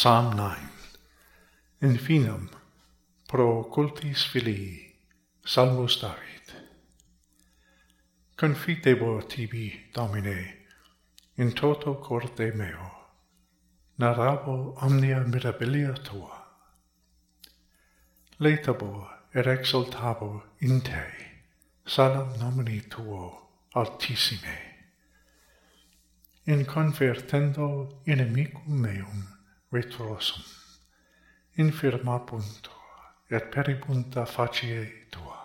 Psalm 9. Infinum pro cultis filii, salmus David. Confitebor tibi, Domine, in toto corte meo, narabo omnia mirabilia tua. Letabo er et exultabo in te, salam nomini tuo altissime. In convertendo inimicum meum, retrosum, infirma punto, et peribunta facie tua.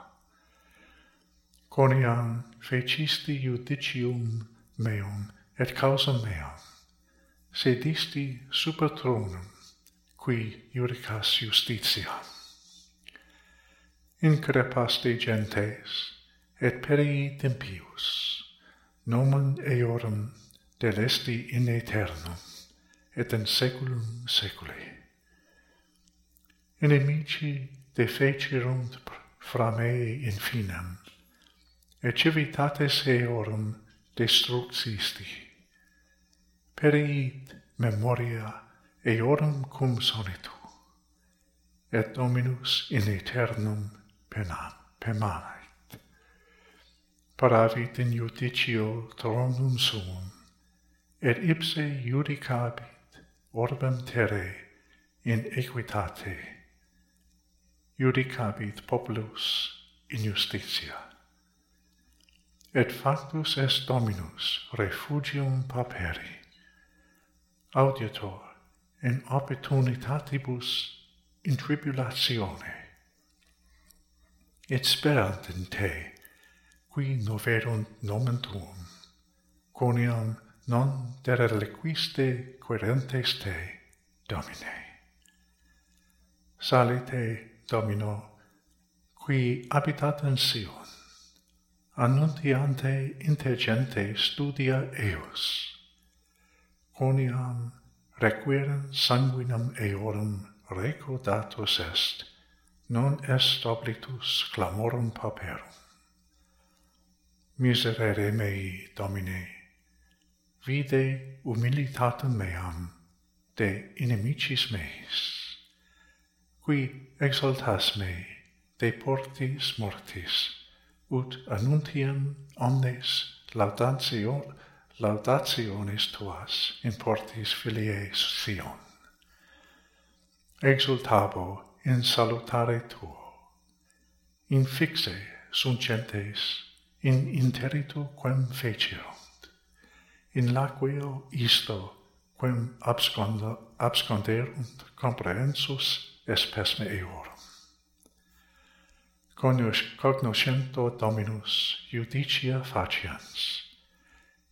Coniam fecisti judicium meum, et causam meam, sedisti super tronum, qui judicas justitia. Increpaste gentes, et perii tempius, nomen eorum delesti in aeternum et in seculum seculi. Inimici te fecerunt fra me infinam, et civitates eorum destructisti. Periit memoria eorum cum sonitu, et Dominus in aeternum penam, pemanait. Paravit in judicio tronum suum, et ipse judicabit, orbem terre in equitate judicabit populus in justitia. Et factus est dominus refugium paperi. Auditor in opportunitatibus in tribulatione. Et sperant in te qui noverunt nomen tuum coniam non terreliquiste querentes te, Domine. Salite, Domino, qui habitat in Sion, annuntiante intergente studia eos. coniam requirem sanguinem eorum recordatus est, non est oblitus clamorum pauperum. Miserere mei, Domine, vide humilitatem meam de inimicis meis, qui exaltas me de portis mortis, ut annuntiam omnes laudatio, laudationes tuas in portis filiis Sion. Exultabo in salutare tuo, in fixe suncentes in interitu quem fecium, in laqueo isto, quem absconda, absconderunt comprehensus es pesme eorum. Conius cognoscento Dominus judicia faciens,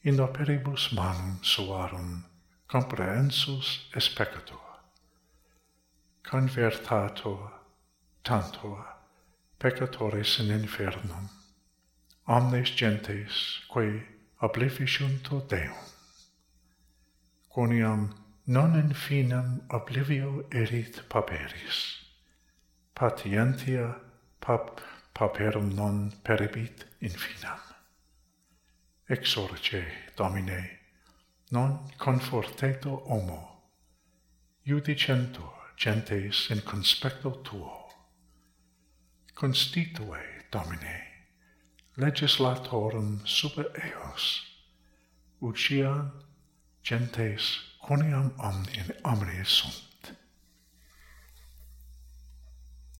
in operibus manum suarum comprehensus es peccator. Convertator, tantor, peccatores in infernum, omnes gentes, quae Oblefiscunto Deum. Quoniam non infinam oblivio erit paperis. Patientia pap paperum non peribit infinam. Exorce, Domine, non conforteto homo, judicento gentes in conspecto tuo. Constitue, Domine, legislatorum super eos, ucian gentes coniam omni omni sunt.